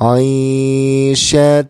عيشة